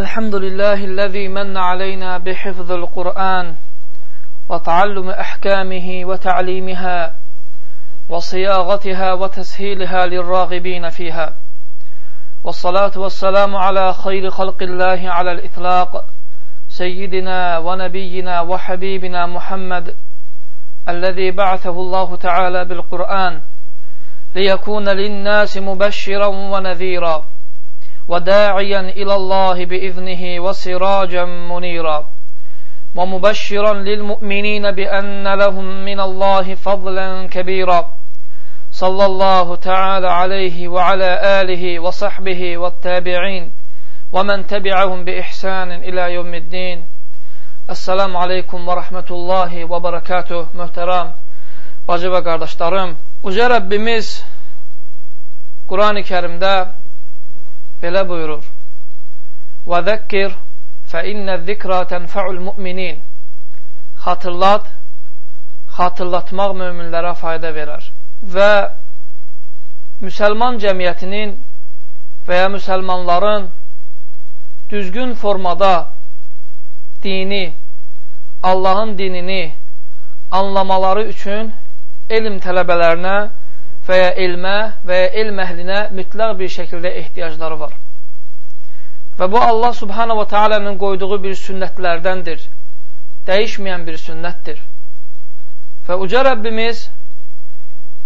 الحمد لله الذي من علينا بحفظ القرآن وتعلم أحكامه وتعليمها وصياغتها وتسهيلها للراغبين فيها. والصلاة والسلام على خير خلق الله على الإطلاق سيدنا ونبينا وحبيبنا محمد الذي بعثه الله تعالى بالقرآن ليكون للناس مبشرا ونذيرا. وداعيا إلى الله بإذنه وسراجا منيرا. ومبشرا للمؤمنين بأن لهم من الله فضلا كبيرا. صلى الله تعالى عليه وعلى آله وصحبه والتابعين ومن تبعهم بإحسان إلى يوم الدين. Esselamu aleykum və rəhmətullahi və barakatuh, möhtərəm bacı və qardaşlarım. Uca Rəbbimiz Qurani kərimdə belə buyurur. Və zəkkir fə innə zikrə tənfəul müminin. Xatırlat, xatırlatmaq möminlərə fayda verər. Və müsəlman cəmiyyətinin və ya müsəlmanların düzgün formada dini Allahın dinini anlamaları üçün elm tələbələrinə və ya elmə və ya elm əhlinə mütləq bir şəkildə ehtiyacları var. Və bu Allah subhanahu wa ta'alənin qoyduğu bir sünnətlərdəndir. Dəyişməyən bir sünnətdir. Və uca Rəbbimiz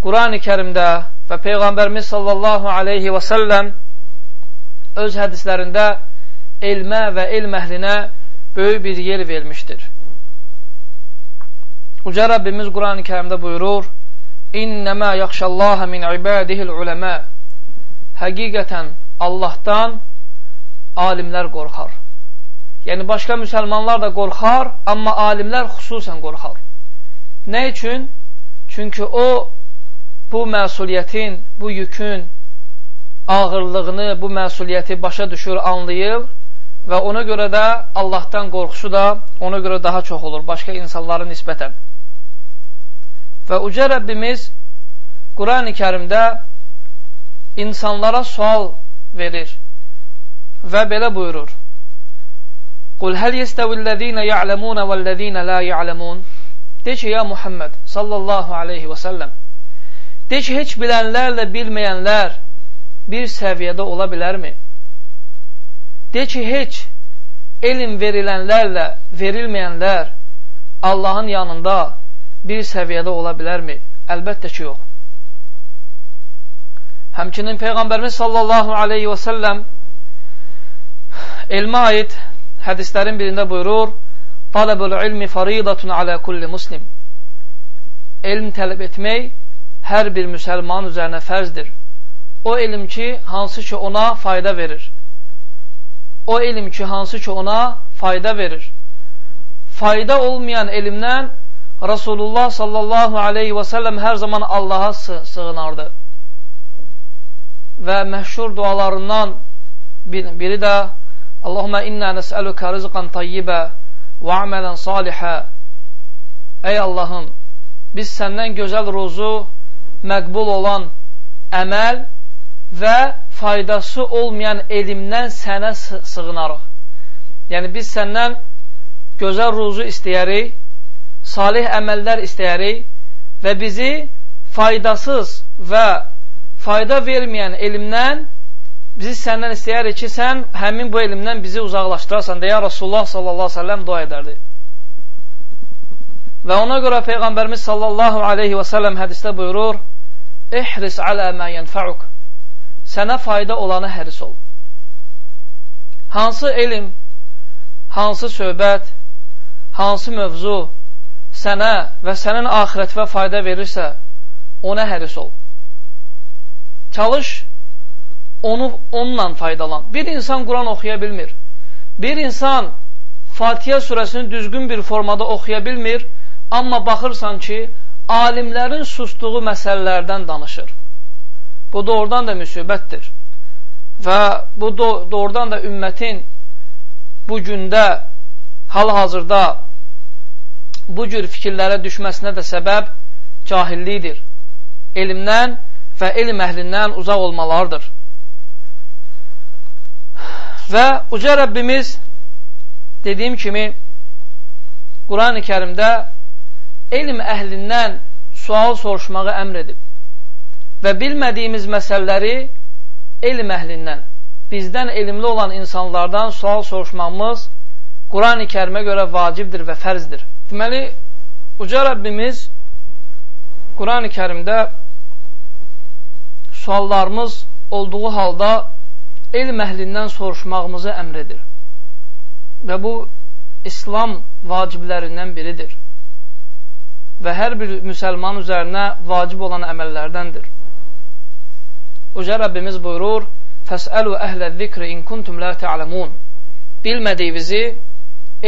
Qurani kərimdə və Peyğəmbərimiz sallallahu aleyhi və səlləm öz hədislərində elmə və elm əhlinə böyük bir yer vermişdir. Uca Rəbbimiz Quran-ı kərimdə buyurur, İnnəmə yaxşəllaha min ibadihil uləmə Həqiqətən Allahdan alimlər qorxar. Yəni, başqa müsəlmanlar da qorxar, amma alimlər xüsusən qorxar. Nə üçün? Çünki o, bu məsuliyyətin, bu yükün ağırlığını, bu məsuliyyəti başa düşür, anlayır və ona görə də Allahdan qorxusu da ona görə daha çox olur, başqa insanların nisbətən. Və Uca Rəbbimiz Qurani kərimdə insanlara sual verir və belə buyurur. Qul həl yəstəvillədinə ya'ləmunə vəllədinə la ya'ləmun De ki, ya Muhammed sallallahu aleyhi və səlləm De ki, heç bilənlərlə bilməyənlər bir səviyyədə ola bilərmi? De ki, heç elm verilənlərlə verilməyənlər Allahın yanında bir səviyyədə ola bilərmi? Əlbəttə ki, yox. Həmçinin Peyğəmbərimiz sallallahu aleyhi və səlləm elmə aid hədislərin birində buyurur, Talabul ilmi faridatun alə kulli muslim. Elm tələb etmək hər bir müsəlman üzərinə fərzdir. O elm ki, hansı ki ona fayda verir. O elm ki, hansı ki ona fayda verir. Fayda olmayan elmdən Rasulullah sallallahu aleyhi və səlləm hər zaman Allaha sığınardı. Və məşhur dualarından biri də Allahumma inna nəsəluka rizqan tayyibə və amələn salihə Ey Allahım, biz səndən gözəl ruzu, məqbul olan əməl və faydası olmayan elmdən sənə sığınarıq. Yəni, biz səndən gözəl ruzu istəyərik salih əməllər istəyərik və bizi faydasız və fayda verməyən elmdən bizi səndən istəyərik ki, sən həmin bu elmdən bizi uzaqlaşdırasan deyə Rasulullah sallallahu aleyhi ve sellem dua edərdi. Və ona görə Peyğəmbərimiz sallallahu aleyhi və səlləm hədisdə buyurur, İhris alə mə yənfəuk Sənə fayda olana həris ol. Hansı elm, hansı söhbət, hansı mövzu sənə və sənin axirətvə fayda verirsə, ona həris ol. Çalış, onu onunla faydalan. Bir insan Quran oxuya bilmir. Bir insan Fatihə surəsini düzgün bir formada oxuya bilmir, amma baxırsan ki, alimlərin sustuğu məsələlərdən danışır. Bu doğrudan da müsibətdir. Və bu doğrudan da ümmətin bu gündə hal-hazırda bu cür fikirlərə düşməsinə də səbəb cahillikdir. Elmdən və elm əhlindən uzaq olmalardır. Və uca Rəbbimiz dediyim kimi Quran-ı kərimdə elm əhlindən sual soruşmağı əmr edib və bilmədiyimiz məsələləri elm əhlindən, bizdən elmli olan insanlardan sual soruşmamız Quran-ı kərimə görə vacibdir və fərzdir. Deməli, Uca Rəbbimiz Quran-ı kərimdə suallarımız olduğu halda elm əhlindən soruşmağımızı əmr edir. Və bu, İslam vaciblərindən biridir və hər bir müsəlman üzərinə vacib olan əməllərdəndir. Uca Rəbbimiz buyurur, Fəsəlu əhlə zikri in kuntum la ta'lamun. Bilmədiyinizi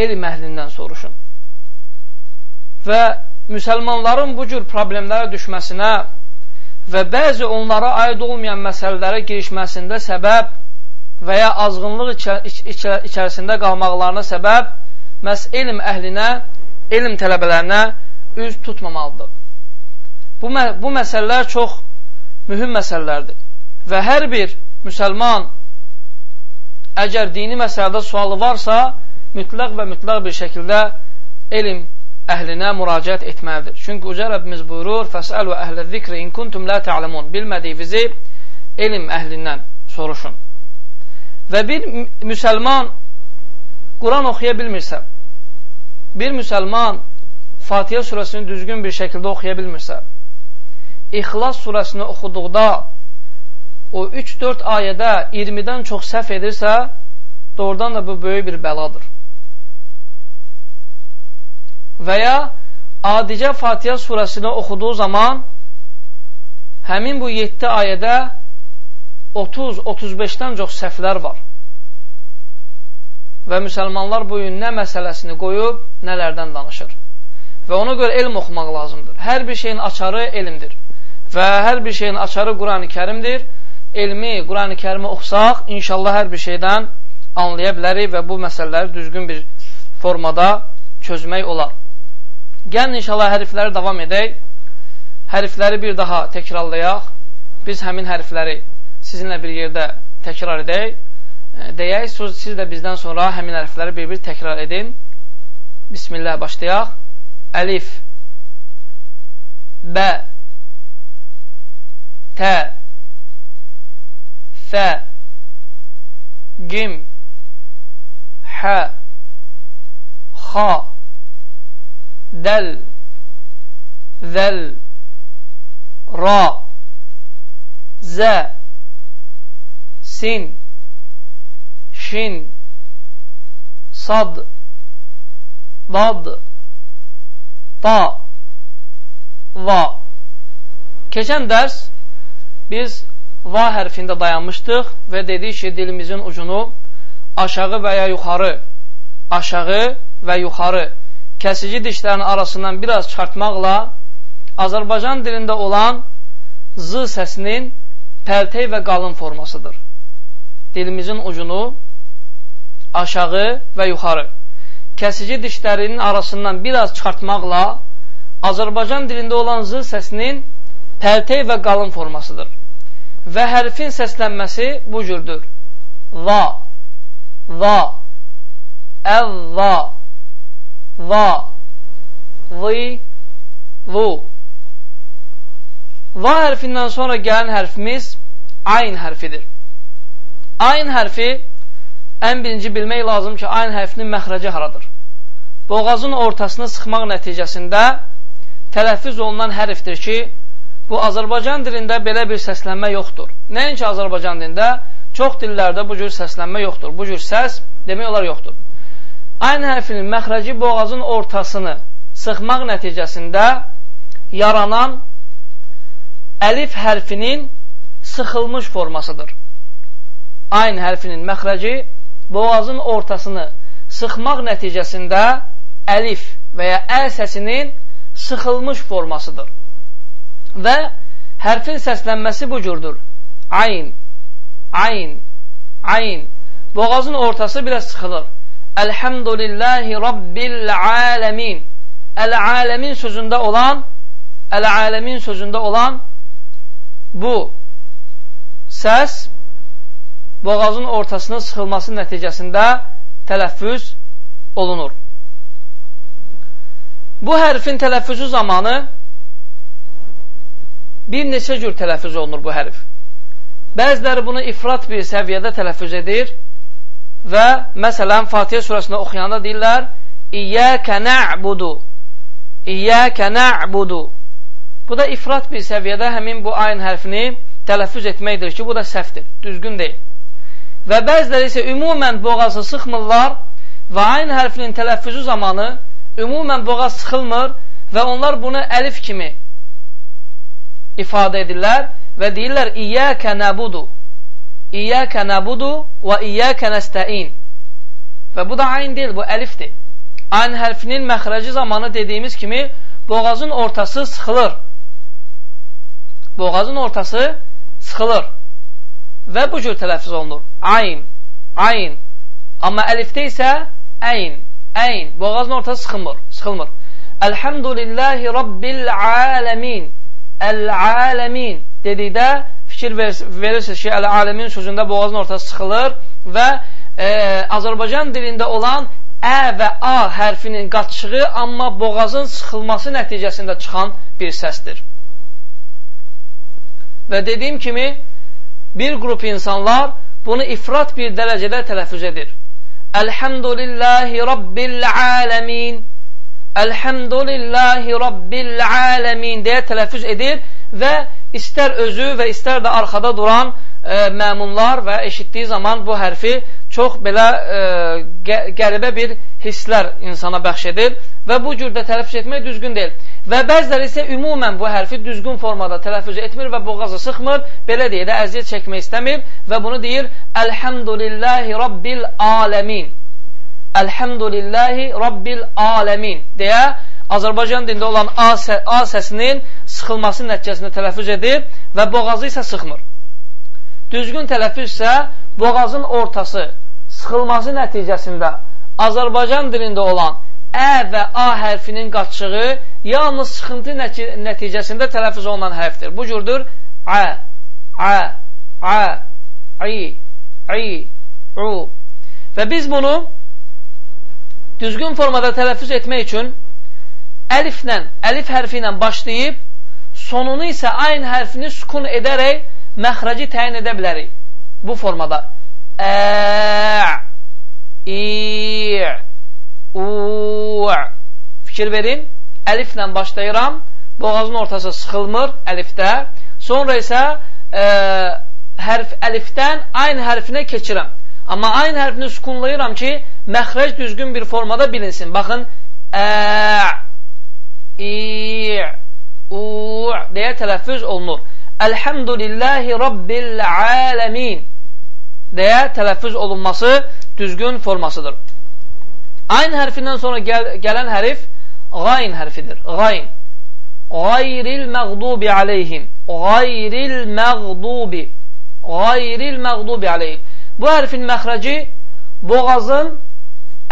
elm əhlindən soruşun. Və müsəlmanların bu cür problemlərə düşməsinə və bəzi onlara aid olmayan məsələlərə girişməsində səbəb və ya azğınlıq içərisində qalmaqlarına səbəb məhz elm əhlinə, elm tələbələrinə üz tutmamalıdır. Bu, bu məsələlər çox mühüm məsələlərdir və hər bir müsəlman əgər dini məsələdə sualı varsa, mütləq və mütləq bir şəkildə elm əhlinə müraciət etməlidir. Çünki Uca Rəbbimiz buyurur, Fəsəl və əhlə zikri in kuntum la ta'lamun. Bilmədiyinizi elm əhlindən soruşun. Və bir müsəlman Quran oxuya bilmirsə, bir müsəlman Fatihə surəsini düzgün bir şəkildə oxuya bilmirsə, İxlas surəsini oxuduqda o 3-4 ayədə 20-dən çox səhv edirsə, doğrudan da bu böyük bir bəladır. Və ya adicə Fatihə surəsini oxuduğu zaman həmin bu 7 ayədə 30-35-dən çox səhvlər var. Və müsəlmanlar bu gün nə məsələsini qoyub, nələrdən danışır. Və ona görə elm oxumaq lazımdır. Hər bir şeyin açarı elmdir. Və hər bir şeyin açarı Quran-ı kərimdir. Elmi, Quran-ı kərimi oxusaq, inşallah hər bir şeydən anlaya bilərik və bu məsələləri düzgün bir formada çözmək olar. Gəlin inşallah hərfləri davam edək. Hərfləri bir daha təkrarlayaq. Biz həmin hərfləri sizinlə bir yerdə təkrar edək. Deyək, siz də bizdən sonra həmin hərfləri bir-bir təkrar edin. Bismillah, başlayaq əlif, bə, tə, fə, cim, hə, xa, dəl, zəl, ra, zə, sin, şin, sad, dad, ta, va. Keçən dərs biz va hərfində dayanmışdıq və dedik ki, dilimizin ucunu aşağı və ya yuxarı, aşağı və yuxarı kəsici dişlərin arasından biraz çıxartmaqla Azərbaycan dilində olan z səsinin pərtey və qalın formasıdır. Dilimizin ucunu aşağı və yuxarı kəsici dişlərinin arasından biraz çıxartmaqla Azərbaycan dilində olan z səsinin pəltey və qalın formasıdır. Və hərfin səslənməsi bu cürdür. Va, va, əvva, va, vi, vu. Va hərfindən sonra gələn hərfimiz ayn hərfidir. Ayn hərfi ən birinci bilmək lazım ki, ayn hərfinin məxrəci haradır? Boğazın ortasını sıxmaq nəticəsində tələffüz olunan hərfdir ki, bu Azərbaycan dilində belə bir səslənmə yoxdur. Nəinki Azərbaycan dilində, çox dillərdə bu cür səslənmə yoxdur. Bu cür səs demək olar yoxdur. Ayn hərfinin məxrəci boğazın ortasını sıxmaq nəticəsində yaranan əlif hərfinin sıxılmış formasıdır. Ayn hərfinin məxrəci boğazın ortasını sıxmaq nəticəsində əlif və ya əl səsinin sıxılmış formasıdır. Və hərfin səslənməsi bu cürdür. Ayn, ayn, ayn. Boğazın ortası biraz sıxılır. Elhamdülillahi Rabbil aləmin. Əl-aləmin sözündə olan Əl-aləmin sözündə olan bu səs boğazın ortasının sıxılması nəticəsində tələffüz olunur. Bu hərfin tələffüzü zamanı bir neçə cür tələffüz olunur bu hərf. Bəziləri bunu ifrat bir səviyyədə tələffüz edir və məsələn Fatihə surəsində oxuyanda deyirlər İyyəkə nə'budu İyyəkə nə'budu Bu da ifrat bir səviyyədə həmin bu ayn hərfini tələffüz etməkdir ki, bu da səhvdir, düzgün deyil. Və bəziləri isə ümumən boğazı sıxmırlar və ayn hərfinin tələffüzü zamanı ümumən boğaz sıxılmır və onlar bunu əlif kimi ifadə edirlər və deyirlər İyyəkə nəbudu İyyəkə nəbudu və İyyəkə nəstəin və bu da ayn deyil, bu əlifdir. Ayn hərfinin məxrəci zamanı dediyimiz kimi boğazın ortası sıxılır. Boğazın ortası sıxılır və bu cür tələffüz olunur. Ayn, ayn. Amma əlifdə isə əyn, əyn. Boğazın ortası sıxılmır, sıxılmır. Elhamdülillahi Rabbil aləmin. Əl-aləmin dedikdə fikir verirsiniz ki, əl-aləmin sözündə boğazın ortası sıxılır və e, Azərbaycan dilində olan ə və a hərfinin qaçığı, amma boğazın sıxılması nəticəsində çıxan bir səsdir. Və dediyim kimi, bir qrup insanlar bunu ifrat bir dərəcədə tələffüz edir. Elhamdülillahi Rabbil aləmin Elhamdülillahi Rabbil aləmin deyə tələffüz edir və istər özü və istər də arxada duran e, məmunlar və eşitdiyi zaman bu hərfi çox belə e, qəribə bir hisslər insana bəxş edir və bu cürdə tələffüz etmək düzgün deyil. Və bəziləri isə ümumən bu hərfi düzgün formada tələffüz etmir və boğazı sıxmır, belə deyə də əziyyət çəkmək istəmir və bunu deyir Əlhəmdülillahi Rabbil aləmin Əlhəmdülillahi Rabbil aləmin deyə Azərbaycan dində olan A, sə A səsinin sıxılması nəticəsində tələffüz edir və boğazı isə sıxmır. Düzgün tələffüz isə boğazın ortası sıxılması nəticəsində Azərbaycan dilində olan ə və a hərfinin qaçığı yalnız sıxıntı nəticəsində tələffüz olunan hərfdir. Bu cürdür ə, ə, ə, i, i, u. Və biz bunu düzgün formada tələffüz etmək üçün əliflə, əlif hərfi ilə başlayıb, sonunu isə ayn hərfini sukun edərək məxrəci təyin edə bilərik. Bu formada. Ə, i, u. Fikir verin, əliflə başlayıram, boğazın ortası sıxılmır əlifdə, sonra isə ə, hərf əlifdən ayn hərfinə keçirəm. Amma ayn hərfini sukunlayıram ki, məxrəc düzgün bir formada bilinsin. Baxın, ə, i, u deyə tələffüz olunur. Elhamdülillahi Rabbil aləmin deyə tələffüz olunması düzgün formasıdır. Ayn hərfindən sonra gəl gələn hərif qayn hərfidir. Qayn. Qayril məğdubi aleyhim. Qayril məğdubi. Qayril məğdubi aleyhim. Bu hərfin məxrəci boğazın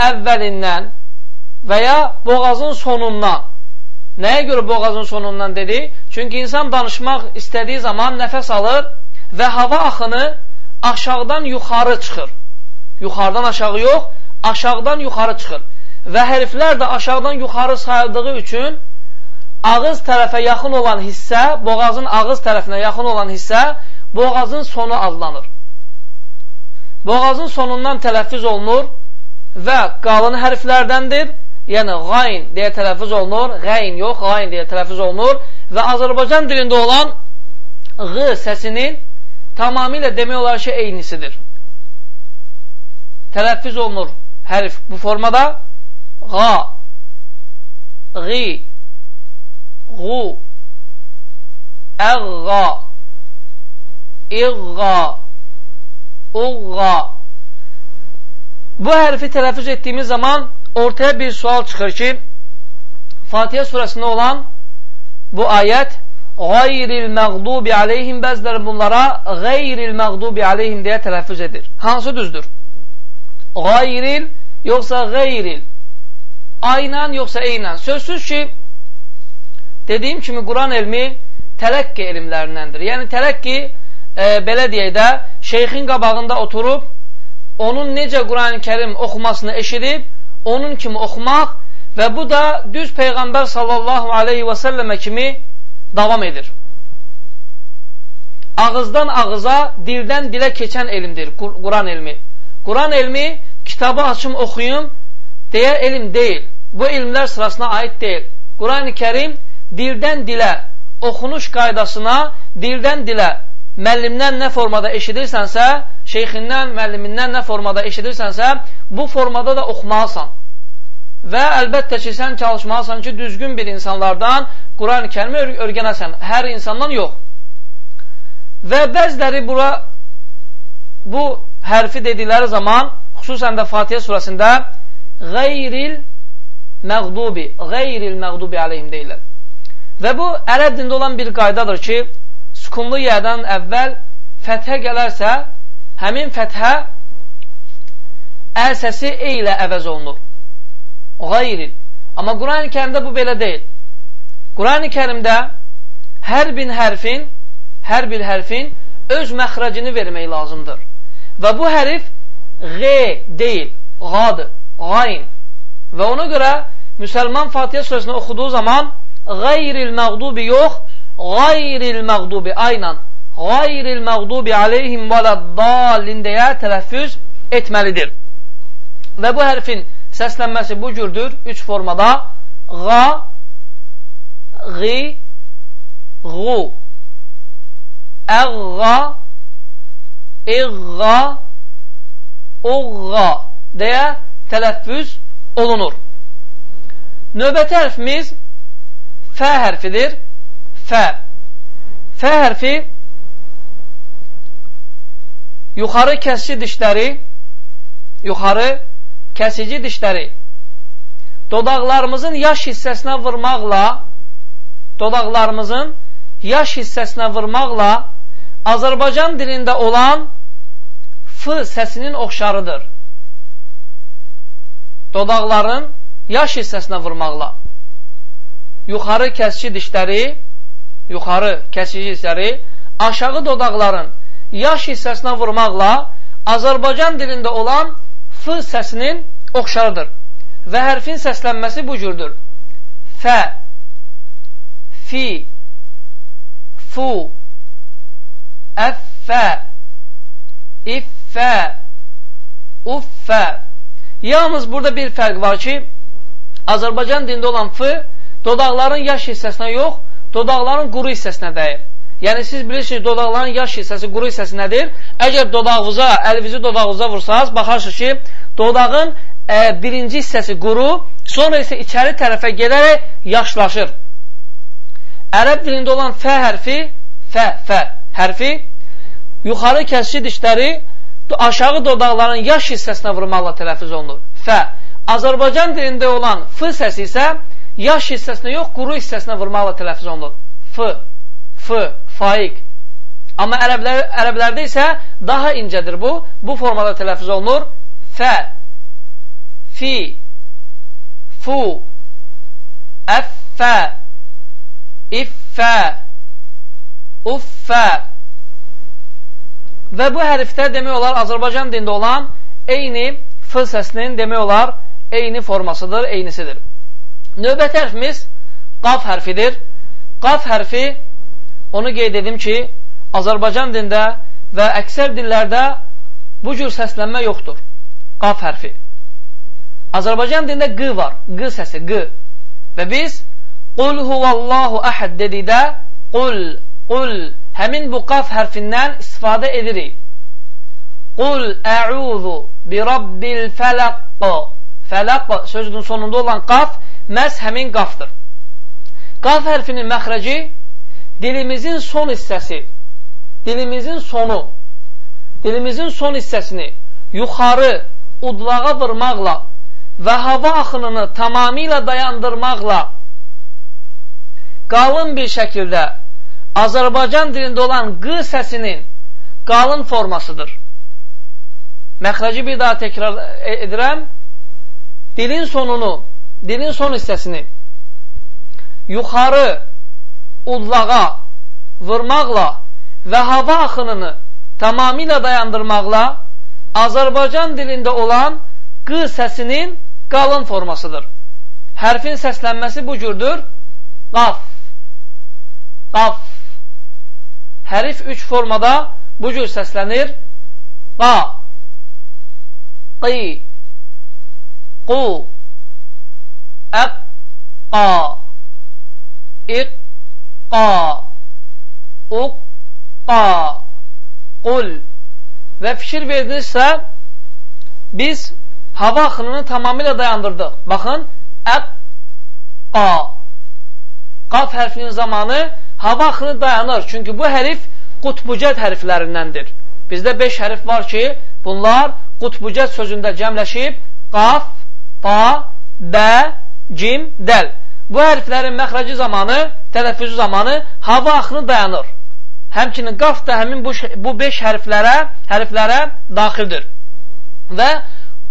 əvvəlindən və ya boğazın sonundan Nəyə görə boğazın sonundan dedi? Çünki insan danışmaq istədiyi zaman nəfəs alır və hava axını aşağıdan yuxarı çıxır. Yuxarıdan aşağı yox, aşağıdan yuxarı çıxır. Və hərflər də aşağıdan yuxarı sayıldığı üçün ağız tərəfə yaxın olan hissə, boğazın ağız tərəfinə yaxın olan hissə boğazın sonu adlanır. Boğazın sonundan tələffüz olunur və qalın hərflərdəndir yəni qayn deyə tələffüz olunur, qayn yox, qayn deyə tələffüz olunur və Azərbaycan dilində olan ğı səsinin tamamilə demək olar ki, eynisidir. Tələffüz olunur hərf bu formada qa, qi, qu, əqqa, iqqa, uqqa. Bu hərfi tələffüz etdiyimiz zaman ortaya bir sual çıxır ki, Fatihə surəsində olan bu ayət Qayril məqdubi aleyhim bəziləri bunlara Qayril məqdubi aleyhim deyə tələffüz edir. Hansı düzdür? Qayril yoxsa qayril? Aynən yoxsa eynən? Sözsüz ki, dediyim kimi Quran elmi tələqqi elmlərindəndir. Yəni tələqqi e, belə deyək də şeyxin qabağında oturub, onun necə Quran-ı kərim oxumasını eşidib, onun kimi oxumaq və bu da düz Peyğəmbər sallallahu aleyhi və səlləmə kimi davam edir. Ağızdan ağıza, dildən dilə keçən elmdir Quran elmi. Quran elmi kitabı açım oxuyum deyə elm deyil. Bu elmlər sırasına aid deyil. Quran-ı kərim dildən dilə, oxunuş qaydasına, dildən dilə müəllimdən nə formada eşidirsənsə, şeyxindən, müəllimindən nə formada eşidirsənsə, bu formada da oxumalısan. Və əlbəttə ki, sən çalışmalısan ki, düzgün bir insanlardan Quran-ı kərimi ör örgənəsən. Hər insandan yox. Və bəziləri bura bu hərfi dedikləri zaman, xüsusən də Fatihə surəsində qeyril məqdubi, qeyril məqdubi aleyhim deyirlər. Və bu ərəb dində olan bir qaydadır ki, sukunlu yədən əvvəl fəthə gələrsə, həmin fəthə əl səsi e ilə əvəz olunur. Qayril. Amma Quran-ı kərimdə bu belə deyil. Quran-ı kərimdə hər bir hərfin, hər bir hərfin öz məxrəcini vermək lazımdır. Və bu hərif G deyil, qadır, qayn. Və ona görə müsəlman Fatihə surəsini oxuduğu zaman qayril məqdubi yox, qayril məqdubi aynan qayril məqdubi aleyhim vələddallin deyə tələffüz etməlidir. Və bu hərfin səslənməsi bu cürdür, üç formada qa, qi, qu, əqqa, iqqa, uqqa deyə tələffüz olunur. Növbəti hərfimiz fə hərfidir fə. Fə hərfi yuxarı kəsici dişləri yuxarı kəsici dişləri dodaqlarımızın yaş hissəsinə vurmaqla dodaqlarımızın yaş hissəsinə vurmaqla Azərbaycan dilində olan f səsinin oxşarıdır. Dodaqların yaş hissəsinə vurmaqla yuxarı kəsici dişləri yuxarı kəsici hissəri aşağı dodaqların yaş hissəsinə vurmaqla Azərbaycan dilində olan f səsinin oxşarıdır. Və hərfin səslənməsi bu cürdür. Fə, fi, fu, əffə, iffə, uffə. Yalnız burada bir fərq var ki, Azərbaycan dində olan f dodaqların yaş hissəsinə yox, dodaqların quru hissəsinə dəyir. Yəni, siz bilirsiniz, dodaqların yaş hissəsi, quru hissəsi nədir? Əgər dodağınıza, əlinizi dodağınıza vursanız, baxarsınız ki, dodağın ə, birinci hissəsi quru, sonra isə içəri tərəfə gedərək yaşlaşır. Ərəb dilində olan fə hərfi, fə, fə hərfi, yuxarı kəsici dişləri aşağı dodaqların yaş hissəsinə vurmaqla tələffüz olunur. Fə. Azərbaycan dilində olan f səsi isə yaş hissəsinə yox, quru hissəsinə vurmaqla tələffüz olunur. F, f, faiq. Amma ərəblər, ərəblərdə isə daha incədir bu. Bu formada tələffüz olunur. Fə, fi, fu, əffə, iffə, uffə. Və bu hərfdə demək olar Azərbaycan dində olan eyni f səsinin demək olar eyni formasıdır, eynisidir. Növbəti hərfimiz qaf hərfidir. Qaf hərfi, onu qeyd edim ki, Azərbaycan dində və əksər dillərdə bu cür səslənmə yoxdur. Qaf hərfi. Azərbaycan dində q var, q səsi, q. Və biz qul huvallahu əhəd dedikdə qul, qul, həmin bu qaf hərfindən istifadə edirik. Qul ə'udhu bi rabbil fələq. Fələq sözünün sonunda olan qaf məhz həmin qafdır. Qaf hərfinin məxrəci dilimizin son hissəsi, dilimizin sonu, dilimizin son hissəsini yuxarı udlağa vurmaqla və hava axınını tamamilə dayandırmaqla qalın bir şəkildə Azərbaycan dilində olan q səsinin qalın formasıdır. Məxrəci bir daha təkrar edirəm. Dilin sonunu dilin son hissəsini yuxarı udlağa vurmaqla və hava axınını tamamilə dayandırmaqla Azərbaycan dilində olan q səsinin qalın formasıdır. Hərfin səslənməsi bu cürdür. Qaf. Qaf. Hərif üç formada bu cür səslənir. Qa. Qi. Qu. Əq. Qa. İq. Qa. Uq. Qa. Qul. Və fikir verdinizsə, biz hava axınını tamamilə dayandırdıq. Baxın, əq-qa. Qaf hərfinin zamanı hava axını dayanır. Çünki bu hərif qutbucət hərflərindəndir. Bizdə 5 hərf var ki, bunlar qutbucət sözündə cəmləşib qaf, fa, bə, cim, dəl. Bu hərflərin məxrəci zamanı, tələffüzü zamanı hava axını dayanır. Həmçinin qaf da həmin bu 5 hərflərə, hərflərə daxildir. Və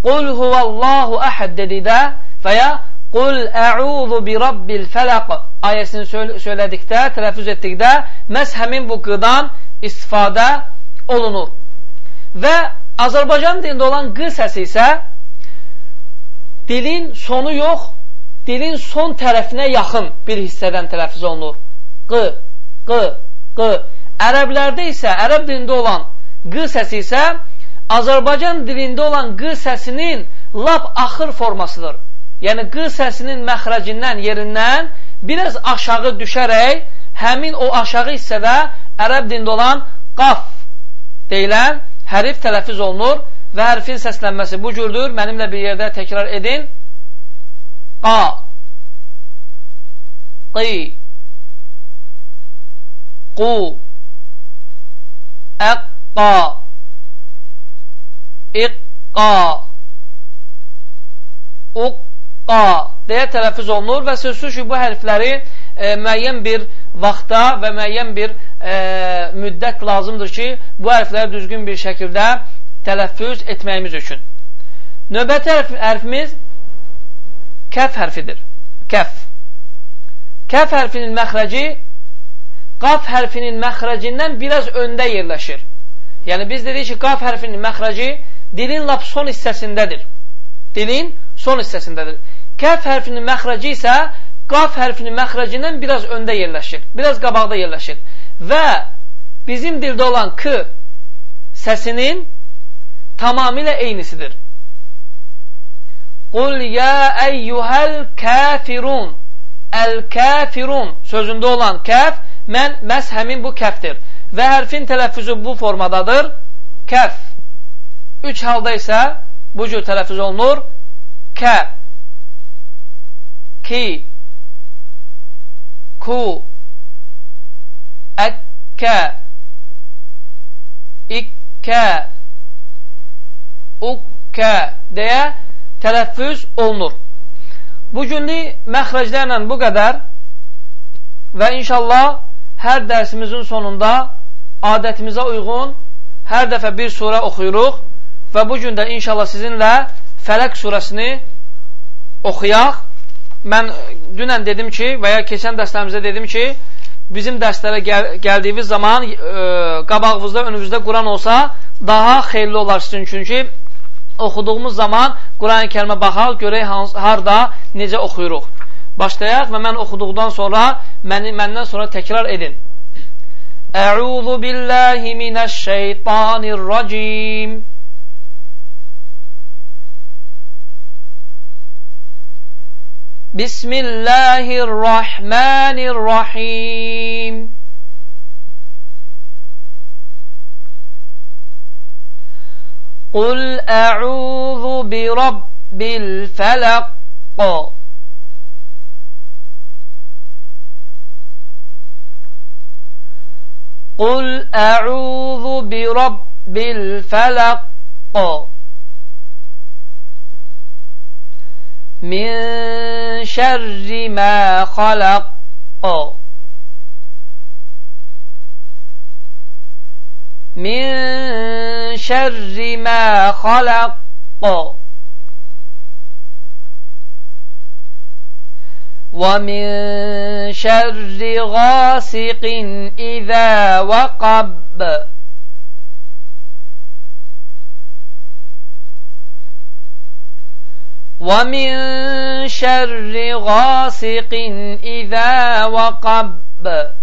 Qul huvallahu əhəd dedikdə və ya Qul ə'udhu bi rabbil fələq ayəsini söylədikdə, tələffüz etdikdə məhz həmin bu qıdan istifadə olunur. Və Azərbaycan dilində olan q səsi isə dilin sonu yox, dilin son tərəfinə yaxın bir hissədən tələffüz olunur. Q, q, q. Ərəblərdə isə, ərəb dilində olan q səsi isə Azərbaycan dilində olan q səsinin lap axır formasıdır. Yəni q səsinin məxrəcindən, yerindən biraz aşağı düşərək həmin o aşağı hissədə ərəb dilində olan qaf deyilən hərif tələffüz olunur və hərfin səslənməsi bu cürdür. Mənimlə bir yerdə təkrar edin. Qa Qi Qu Əqqa iqqa uqqa deyə tələffüz olunur və sözsüz ki, bu hərfləri e, müəyyən bir vaxtda və müəyyən bir e, müddət lazımdır ki, bu hərfləri düzgün bir şəkildə tələffüz etməyimiz üçün. Növbəti hərf, hərfimiz kəf hərfidir. Kəf. Kəf hərfinin məxrəci qaf hərfinin məxrəcindən biraz öndə yerləşir. Yəni biz dedik ki, qaf hərfinin məxrəci dilin lap son hissəsindədir. Dilin son hissəsindədir. Kəf hərfinin məxrəci isə qaf hərfinin məxrəcindən biraz öndə yerləşir, biraz qabaqda yerləşir. Və bizim dildə olan k səsinin tamamilə eynisidir. Qul ya əyyuhəl kəfirun Əl-kəfirun sözündə olan kəf mən məhz həmin bu kəfdir. Və hərfin tələffüzü bu formadadır. Kəf Üç halda isə bu cür tələffüz olunur. Kə, ki, ku, əkkə, ikkə, ukkə deyə tələffüz olunur. Bugünlük məxrəclərlə bu qədər və inşallah hər dərsimizin sonunda adətimizə uyğun hər dəfə bir surə oxuyuruq və bu gün də inşallah sizinlə Fələq surəsini oxuyaq. Mən dünən dedim ki, və ya keçən dərslərimizdə dedim ki, bizim dərslərə gəl gəldiyimiz zaman e, qabağımızda, önümüzdə Quran olsa, daha xeyirli olar sizin üçün ki, oxuduğumuz zaman Quran-ı Kərimə baxaq, görək hans, harda necə oxuyuruq. Başlayaq və mən oxuduqdan sonra məni məndən sonra təkrar edin. Əuzu billahi minəşşeytanirracim. Bismillahirrahmanirrahim. قل أعوذ برب الفلق قل أعوذ برب الفلق من شر ما خلق من شر ما خلق. ومن شر غاسق إذا وقب. ومن شر غاسق إذا وقب.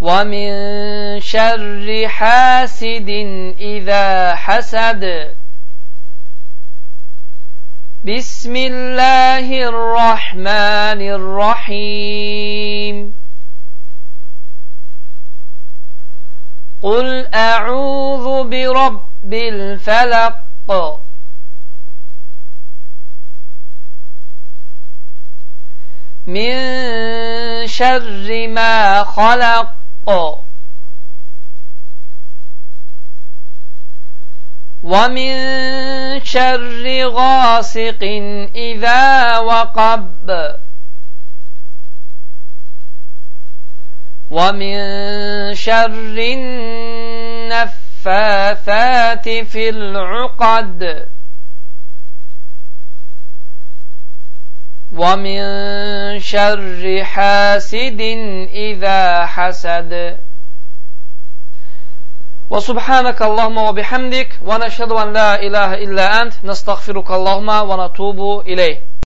ومن شر حاسد إذا حسد. بسم الله الرحمن الرحيم. قل أعوذ برب الفلق. من شر ما خلق. ومن شر غاسق إذا وقب ومن شر النفاثات في العقد ومن شر حاسد إذا حسد. وسبحانك اللهم وبحمدك ونشهد أن لا إله إلا أنت نستغفرك اللهم ونتوب إليه.